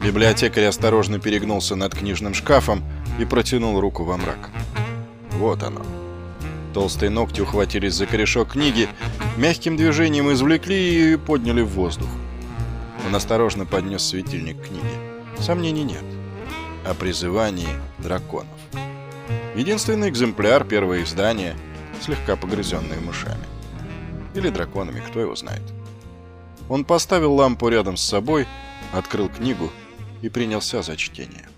Библиотекарь осторожно перегнулся над книжным шкафом и протянул руку во мрак. Вот оно. Толстые ногти ухватились за корешок книги, мягким движением извлекли и подняли в воздух. Он осторожно поднес светильник к книге. Сомнений нет. О призывании драконов. Единственный экземпляр первого издания, слегка погрызенный мышами. Или драконами, кто его знает. Он поставил лампу рядом с собой, открыл книгу и принялся за чтение.